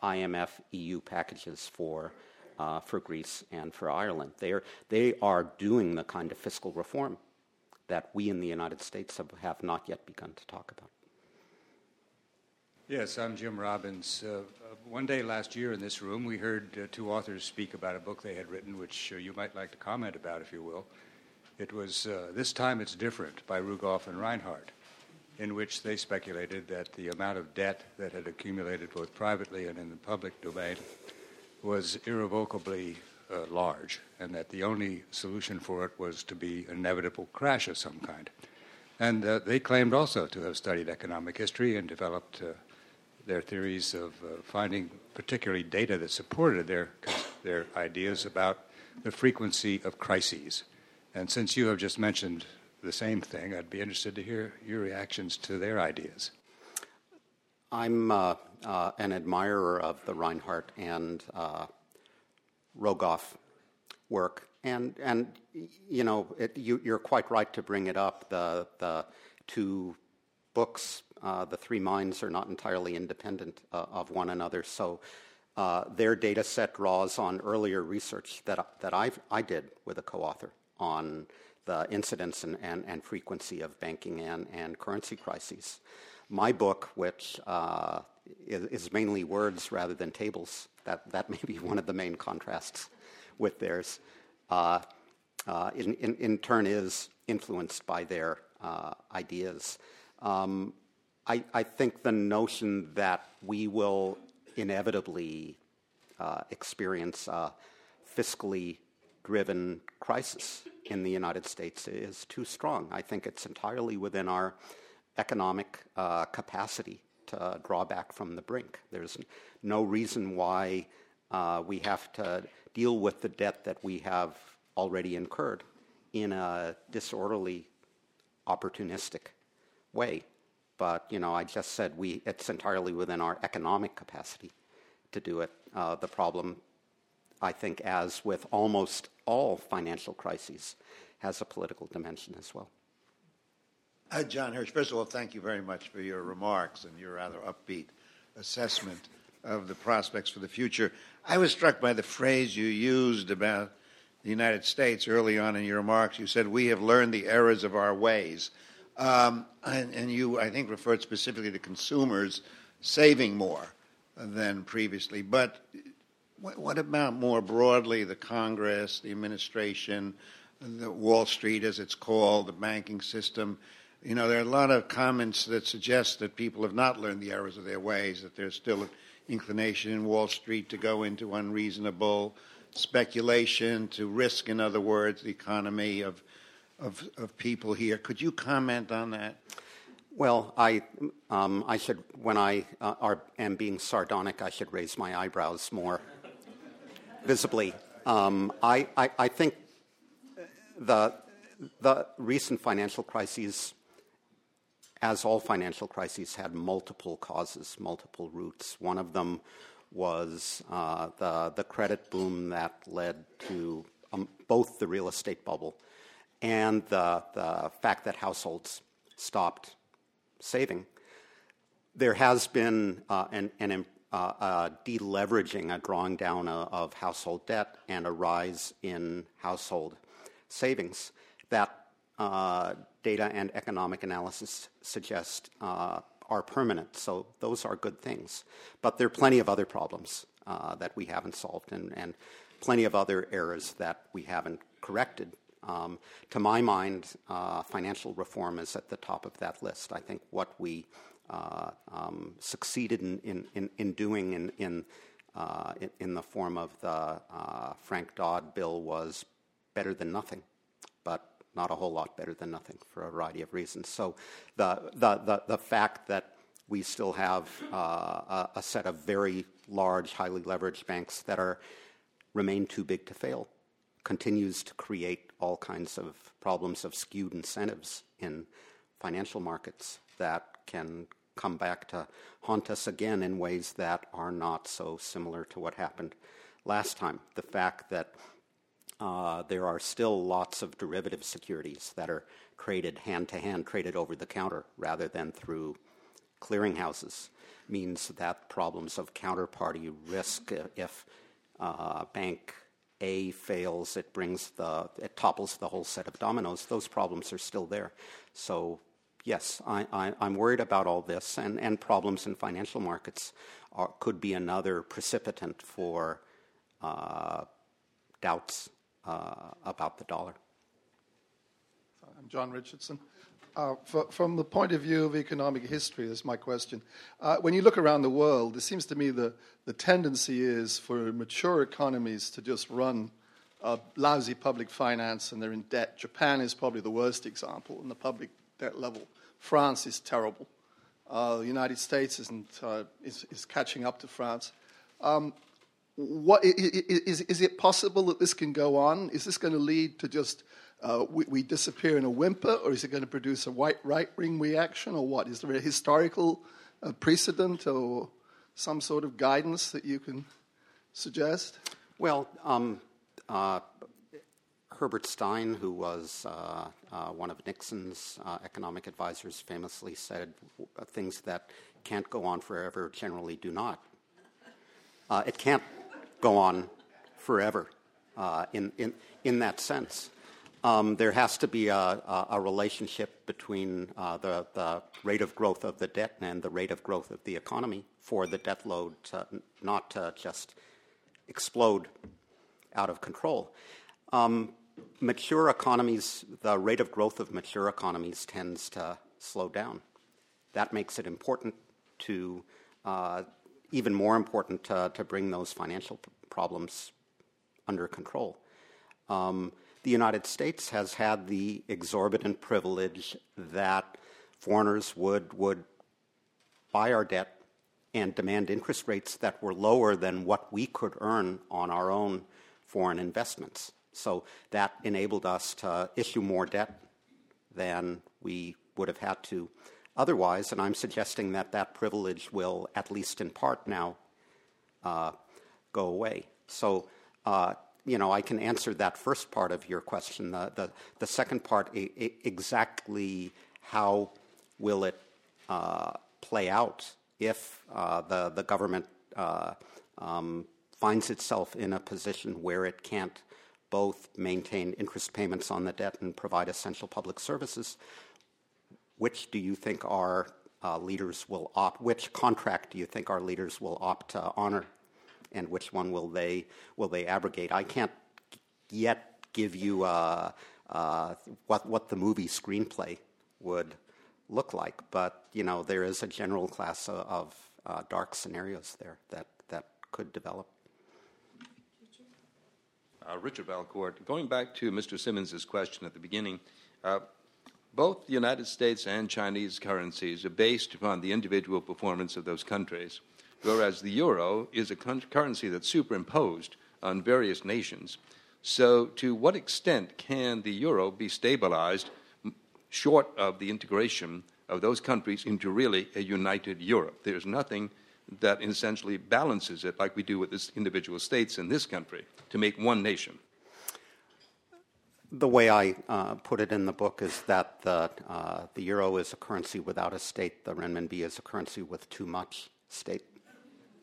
IMF EU packages for, uh, for Greece and for Ireland. They are, they are doing the kind of fiscal reform that we in the United States have, have not yet begun to talk about. Yes, I'm Jim Robbins. Uh, uh, one day last year in this room, we heard uh, two authors speak about a book they had written, which uh, you might like to comment about, if you will. It was uh, This Time It's Different by Rogoff and Reinhart, in which they speculated that the amount of debt that had accumulated both privately and in the public domain was irrevocably uh, large, and that the only solution for it was to be an inevitable crash of some kind. And uh, they claimed also to have studied economic history and developed uh, their theories of uh, finding particularly data that supported their, their ideas about the frequency of crises. And since you have just mentioned the same thing, I'd be interested to hear your reactions to their ideas. I'm uh, uh, an admirer of the Reinhart and Rogoff work. And, and you know, it, you, are quite right to bring it up. The, the two books, uh, The Three Minds, are not entirely independent uh, of one another. So uh, their data set draws on earlier research that, that I've, I did with a co author on the incidence and, and, and, frequency of banking and, and currency crises. My book, which uh, is, is mainly words rather than tables, that, that may be one of the main contrasts with theirs, uh, uh, in, in, in, turn is influenced by their uh, ideas. Um, I, I, think the notion that we will inevitably uh, experience fiscally driven crisis in the United States is too strong. I think it's entirely within our economic uh, capacity to draw back from the brink. There's no reason why uh, we have to deal with the debt that we have already incurred in a disorderly, opportunistic way. But you know, I just said we it's entirely within our economic capacity to do it. Uh, the problem, I think, as with almost all financial crises, has a political dimension as well. Uh, John Hirsch, first of all, thank you very much for your remarks and your rather upbeat assessment of the prospects for the future. I was struck by the phrase you used about the United States early on in your remarks. You said, We have learned the errors of our ways. Um, and, and, you, I think, referred specifically to consumers saving more than previously. But What, what about more broadly the Congress, the administration, the Wall Street, as it's called, the banking system? You know, there are a lot of comments that suggest that people have not learned the errors of their ways, that there's still an inclination in Wall Street to go into unreasonable speculation, to risk, in other words, the economy of, of, of people here. Could you comment on that? Well, I, um, I should, when I uh, are, am being sardonic, I should raise my eyebrows more visibly. Um, I, I, I, think the, the recent financial crises, as all financial crises, had multiple causes, multiple roots. One of them was uh, the, the credit boom that led to um, both the real estate bubble and the, the fact that households stopped saving. There has been uh, an, an deleveraging, a drawing down uh, of household debt, and a rise in household savings. That uh, data and economic analysis suggest uh, are permanent. So those are good things. But there are plenty of other problems uh, that we haven't solved, and, and, plenty of other errors that we haven't corrected. Um, to my mind, financial reform is at the top of that list. I think what we uh, um, succeeded in, in, in, in, doing in, in, uh, in, the form of the uh, Frank Dodd bill was better than nothing, but not a whole lot better than nothing for a variety of reasons. So the, the, the, the fact that we still have uh, a, a, set of very large, highly leveraged banks that are remain too big to fail continues to create all kinds of problems of skewed incentives in financial markets that can come back to haunt us again in ways that are not so similar to what happened last time. The fact that uh, there are still lots of derivative securities that are traded hand to hand, traded over the counter rather than through clearinghouses means that problems of counterparty risk if uh, bank A fails, it brings the it topples the whole set of dominoes. Those problems are still there. So yes, I, am worried about all this, and, and problems in financial markets are, could be another precipitant for uh, doubts uh, about the dollar. I'm John Richardson. Uh, for, from the point of view of economic history, this is my question. Uh, when you look around the world, it seems to me the, the tendency is for mature economies to just run lousy public finance and they're in debt. Japan is probably the worst example in the public debt level. France is terrible. Uh, the United States isn't, uh, is, is, catching up to France. Um, what, is, is it possible that this can go on? Is this going to lead to just uh, we, we, disappear in a whimper, or is it going to produce a white right wing reaction, or what? Is there a historical uh, precedent or some sort of guidance that you can suggest? Well, um, uh, Herbert Stein, who was uh, uh, one of Nixon's uh, economic advisors, famously said things that can't go on forever generally do not. Uh, it can't go on forever uh, in, in, in that sense. Um, there has to be a, a relationship between uh, the, the, rate of growth of the debt and the rate of growth of the economy for the debt load to not to just explode out of control. Um, mature economies, the rate of growth of mature economies tends to slow down. That makes it important to, uh, even more important to, to, bring those financial problems under control. Um, the United States has had the exorbitant privilege that foreigners would, would buy our debt and demand interest rates that were lower than what we could earn on our own foreign investments. So that enabled us to issue more debt than we would have had to otherwise. And I'm suggesting that that privilege will, at least in part now, uh, go away. So, uh, you know, I can answer that first part of your question. The, the, the second part, I- I exactly how will it uh, play out if uh, the, the government uh, um, finds itself in a position where it can't both maintain interest payments on the debt and provide essential public services, which do you think our uh, leaders will opt, which contract do you think our leaders will opt to honor? and which one will they will they abrogate? I can't yet give you uh, uh, what what the movie screenplay would look like, but you know there is a general class of, of uh, dark scenarios there that that could develop. Uh, Richard Valcourt, going back to Mr. Simmons's question at the beginning, uh, both the United States and Chinese currencies are based upon the individual performance of those countries, whereas the euro is a currency that's superimposed on various nations. So, to what extent can the euro be stabilized short of the integration of those countries into really a united Europe? There's nothing that essentially balances it like we do with the individual states in this country to make one nation? The way I uh, put it in the book is that the, uh, the euro is a currency without a state, the renminbi is a currency with too much state.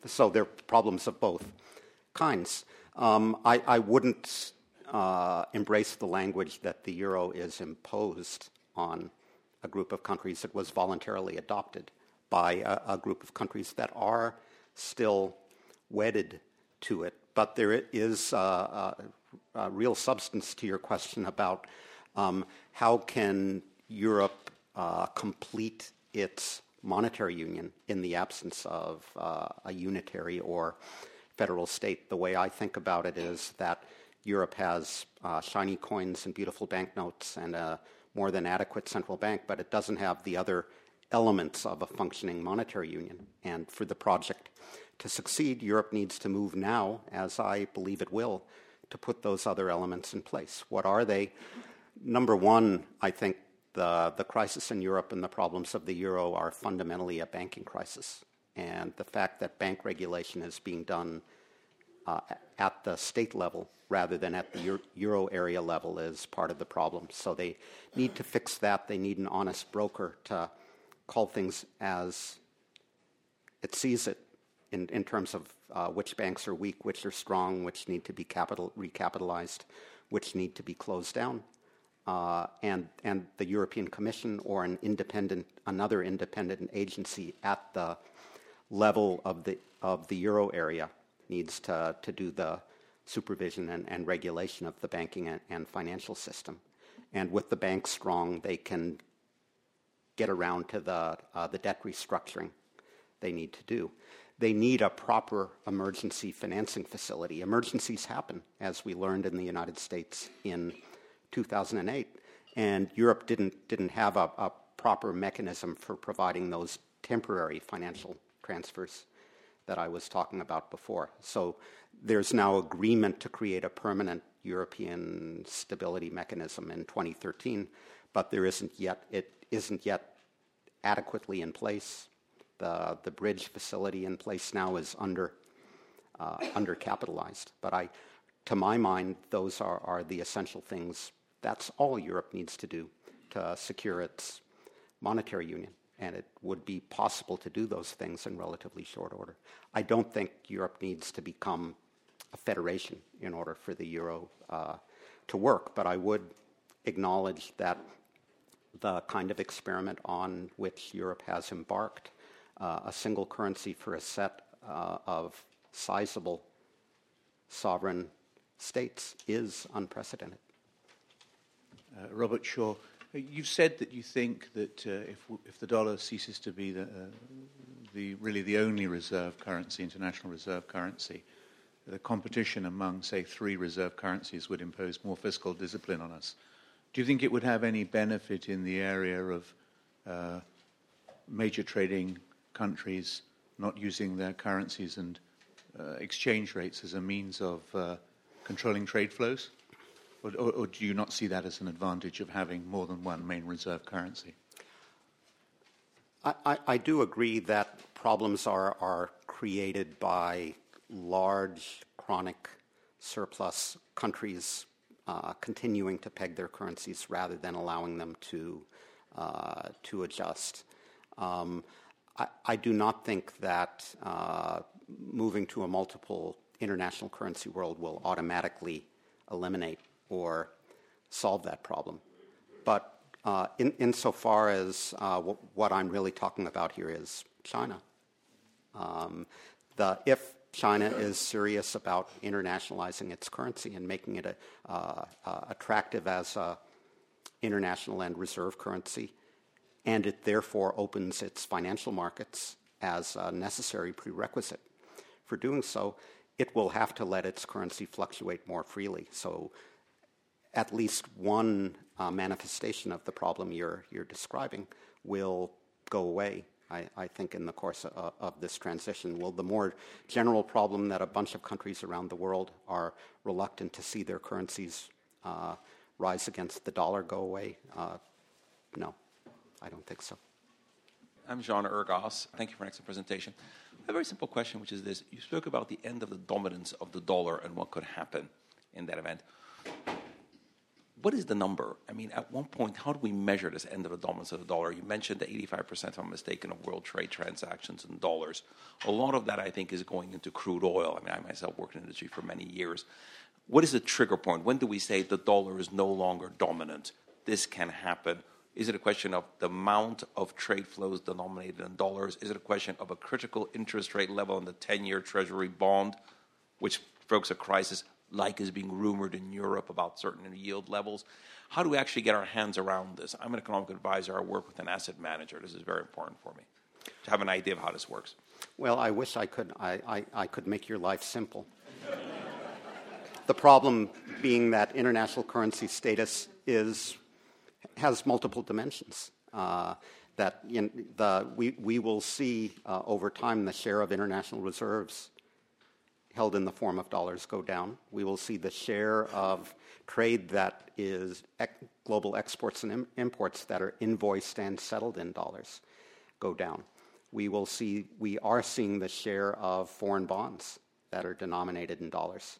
So there are problems of both kinds. Um, I, I, wouldn't uh, embrace the language that the euro is imposed on a group of countries. It was voluntarily adopted by a, a group of countries that are still wedded to it but there is uh, uh, real substance to your question about um, how can Europe uh, complete its monetary union in the absence of uh, a unitary or federal state. The way I think about it is that Europe has uh, shiny coins and beautiful banknotes and a more than adequate central bank, but it doesn't have the other elements of a functioning monetary union. And for the project to succeed, Europe needs to move now, as I believe it will, to put those other elements in place. What are they? Number one, I think the, the crisis in Europe and the problems of the euro are fundamentally a banking crisis. And the fact that bank regulation is being done uh, at the state level rather than at the euro area level is part of the problem. So they need to fix that. They need an honest broker to call things as it sees it in, in terms of uh, which banks are weak, which are strong, which need to be capital, recapitalized, which need to be closed down. Uh, and, and the European Commission or an independent, another independent agency at the level of the, of the euro area needs to, to do the supervision and, and regulation of the banking and, and financial system. And with the banks strong, they can get around to the, uh, the debt restructuring they need to do they need a proper emergency financing facility. Emergencies happen, as we learned in the United States in 2008, and Europe didn't, didn't have a, a proper mechanism for providing those temporary financial transfers that I was talking about before. So there's now agreement to create a permanent European stability mechanism in 2013, but there isn't yet it isn't yet adequately in place the, the bridge facility in place now is under, uh, undercapitalized. But I, to my mind, those are, are the essential things. That's all Europe needs to do to secure its monetary union. And it would be possible to do those things in relatively short order. I don't think Europe needs to become a federation in order for the euro uh, to work, but I would acknowledge that the kind of experiment on which Europe has embarked uh, a single currency for a set uh, of sizable sovereign states is unprecedented. Uh, Robert Shaw, you've said that you think that uh, if, if the dollar ceases to be the, uh, the, really the only reserve currency, international reserve currency, the competition among, say, three reserve currencies would impose more fiscal discipline on us. Do you think it would have any benefit in the area of uh, major trading countries not using their currencies and uh, exchange rates as a means of uh, controlling trade flows? Or, or, or, do you not see that as an advantage of having more than one main reserve currency? I, I, I do agree that problems are, are created by large, chronic surplus countries uh, continuing to peg their currencies rather than allowing them to, uh, to adjust. Um, I, I do not think that uh, moving to a multiple international currency world will automatically eliminate or solve that problem. But uh, in, insofar as uh, w- what I'm really talking about here is China, um, the, if China is serious about internationalizing its currency and making it a, uh, uh, attractive as an international and reserve currency, and it therefore opens its financial markets as a necessary prerequisite for doing so, it will have to let its currency fluctuate more freely. So, at least one uh, manifestation of the problem you're, you're describing will go away, I, I think, in the course of, of, this transition. Will the more general problem that a bunch of countries around the world are reluctant to see their currencies uh, rise against the dollar go away? Uh, no, I don't think so. I'm Jean Ergas. Thank you for an excellent presentation. A very simple question, which is this. You spoke about the end of the dominance of the dollar and what could happen in that event. What is the number? I mean, at one point, how do we measure this end of the dominance of the dollar? You mentioned that 85%, if I'm mistaken, of world trade transactions in dollars. A lot of that, I think, is going into crude oil. I mean, I myself worked in the industry for many years. What is the trigger point? When do we say the dollar is no longer dominant? This can happen is it a question of the amount of trade flows denominated in dollars? Is it a question of a critical interest rate level on the 10 year Treasury bond, which provokes a crisis like is being rumored in Europe about certain yield levels? How do we actually get our hands around this? I'm an economic advisor. I work with an asset manager. This is very important for me to have an idea of how this works. Well, I wish I could, I, I, I could make your life simple. the problem being that international currency status is has multiple dimensions. Uh, that the, we, we will see uh, over time the share of international reserves held in the form of dollars go down. We will see the share of trade that is ec- global exports and Im- imports that are invoiced and settled in dollars go down. We will see, we are seeing the share of foreign bonds that are denominated in dollars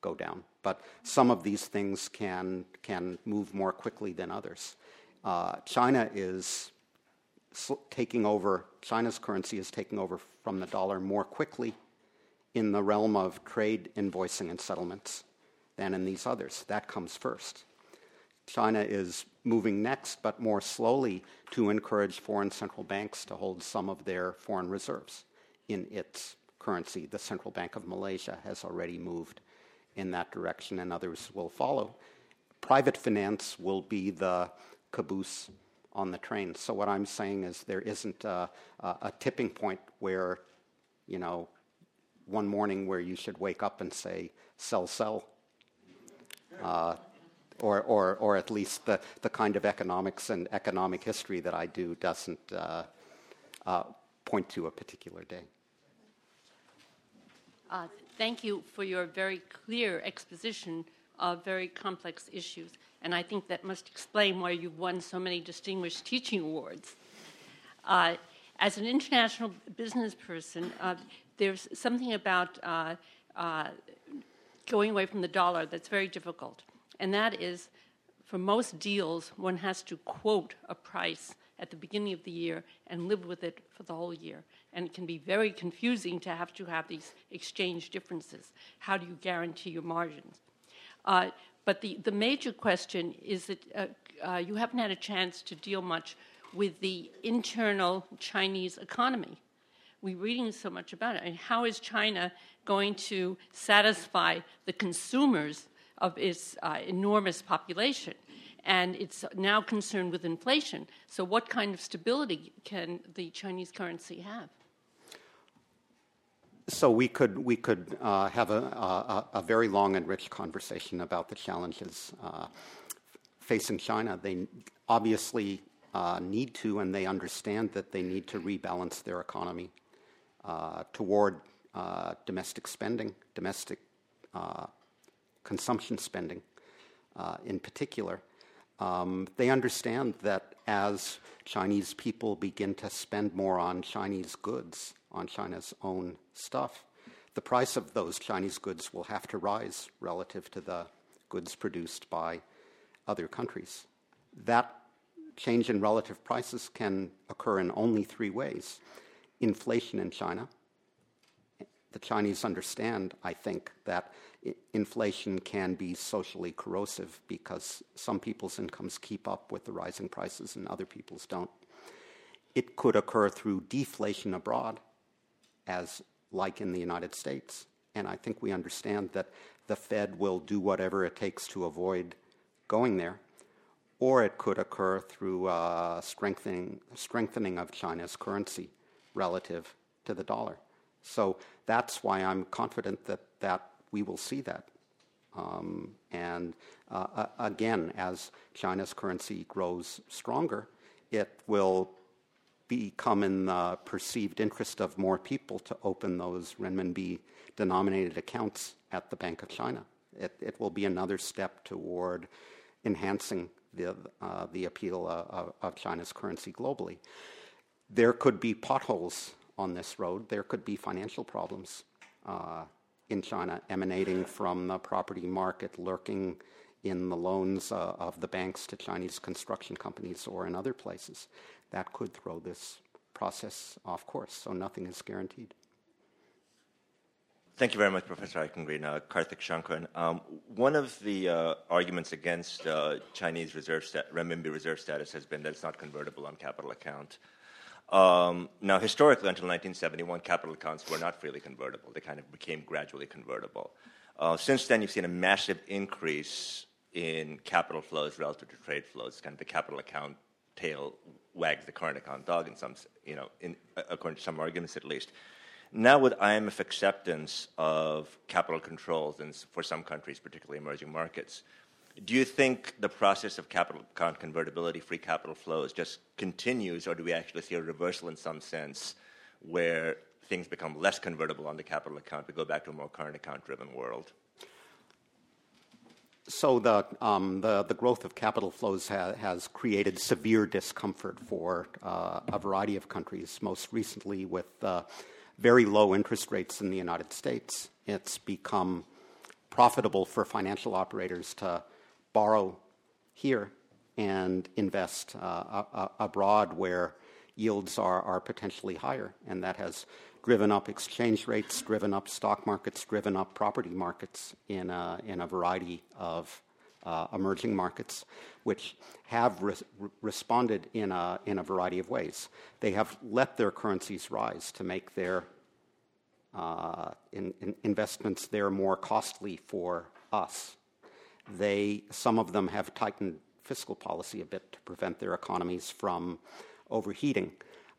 go down. But some of these things can, can move more quickly than others. Uh, China is taking over, China's currency is taking over from the dollar more quickly in the realm of trade invoicing and settlements than in these others. That comes first. China is moving next, but more slowly, to encourage foreign central banks to hold some of their foreign reserves in its currency. The Central Bank of Malaysia has already moved in that direction, and others will follow. Private finance will be the caboose on the train. So what I'm saying is there isn't a, a, tipping point where, you know, one morning where you should wake up and say, sell, sell. Uh, or, or, or at least the, the kind of economics and economic history that I do doesn't uh, uh, point to a particular day. Uh, thank you for your very clear exposition of very complex issues. And I think that must explain why you've won so many distinguished teaching awards. Uh, as an international business person, uh, there's something about uh, uh, going away from the dollar that's very difficult. And that is, for most deals, one has to quote a price at the beginning of the year and live with it for the whole year and it can be very confusing to have to have these exchange differences. How do you guarantee your margins? Uh, but the, the major question is that uh, uh, you haven't had a chance to deal much with the internal Chinese economy. We're reading so much about it. And how is China going to satisfy the consumers of its uh, enormous population? and it's now concerned with inflation. So, what kind of stability can the Chinese currency have? So we could we could uh, have a, a, a, very long and rich conversation about the challenges uh, facing China. They obviously uh, need to, and they understand that they need to rebalance their economy toward uh, domestic spending, domestic uh, consumption spending, in particular. Um, they understand that as Chinese people begin to spend more on Chinese goods on China's own stuff, the price of those Chinese goods will have to rise relative to the goods produced by other countries. That change in relative prices can occur in only three ways inflation in China. The Chinese understand, I think, that inflation can be socially corrosive because some people's incomes keep up with the rising prices and other people's don't. It could occur through deflation abroad as like in the United States. And I think we understand that the Fed will do whatever it takes to avoid going there. Or it could occur through uh, strengthening, strengthening of China's currency relative to the dollar. So that's why I'm confident that, that we will see that. Um, and uh, again, as China's currency grows stronger, it will become in the perceived interest of more people to open those renminbi denominated accounts at the Bank of China. It, it will be another step toward enhancing the, uh, the appeal uh, of China's currency globally. There could be potholes on this road. There could be financial problems uh, in China emanating from the property market, lurking in the loans uh, of the banks to Chinese construction companies or in other places. That could throw this process off course, so nothing is guaranteed. Thank you very much, Professor Eichengreen. Uh, Karthik Shankaran. Um, one of the uh, arguments against uh, Chinese reserve sta- renminbi reserve status has been that it's not convertible on capital account. Um, now, historically, until 1971, capital accounts were not freely convertible. They kind of became gradually convertible. Uh, since then, you've seen a massive increase in capital flows relative to trade flows. Kind of the capital account tail wags the current account dog in some, you know, in, according to some arguments at least. Now, with IMF acceptance of capital controls and for some countries, particularly emerging markets, do you think the process of capital convertibility, free capital flows, just continues, or do we actually see a reversal in some sense where things become less convertible on the capital account? We go back to a more current account driven world? So the, um, the, the, growth of capital flows ha- has created severe discomfort for uh, a variety of countries, most recently with uh, very low interest rates in the United States. It's become profitable for financial operators to borrow here and invest uh, abroad where yields are, are potentially higher. And that has driven up exchange rates, driven up stock markets, driven up property markets in a, in a variety of uh, emerging markets, which have re- responded in a, in a variety of ways. They have let their currencies rise to make their uh, in, in investments there more costly for us they, some of them have tightened fiscal policy a bit to prevent their economies from overheating.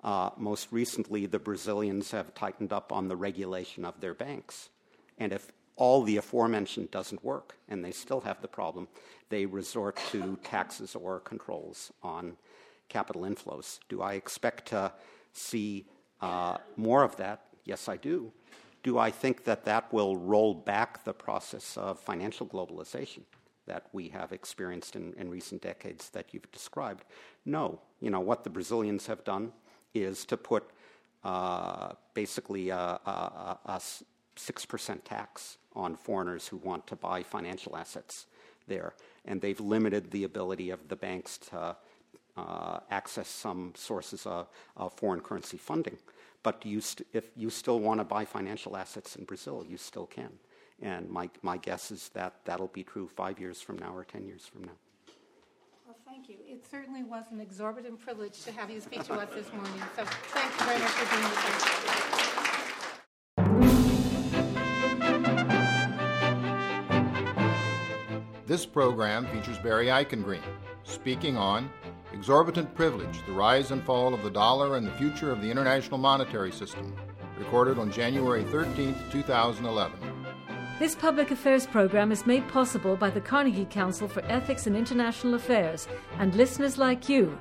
Uh, most recently, the Brazilians have tightened up on the regulation of their banks. And if all the aforementioned doesn't work and they still have the problem, they resort to taxes or controls on capital inflows. Do I expect to see uh, more of that? Yes, I do. Do I think that that will roll back the process of financial globalization? That we have experienced in, in recent decades that you've described. No. You know, what the Brazilians have done is to put uh, basically a, a, a 6% tax on foreigners who want to buy financial assets there. And they've limited the ability of the banks to uh, access some sources of, of, foreign currency funding. But you st- if you still want to buy financial assets in Brazil, you still can. And my, my guess is that that'll be true five years from now or 10 years from now. Well, thank you. It certainly was an exorbitant privilege to have you speak to us this morning. So thank you very much for being with us. This program features Barry Eichengreen speaking on Exorbitant Privilege The Rise and Fall of the Dollar and the Future of the International Monetary System, recorded on January 13, 2011. This public affairs program is made possible by the Carnegie Council for Ethics in International Affairs and listeners like you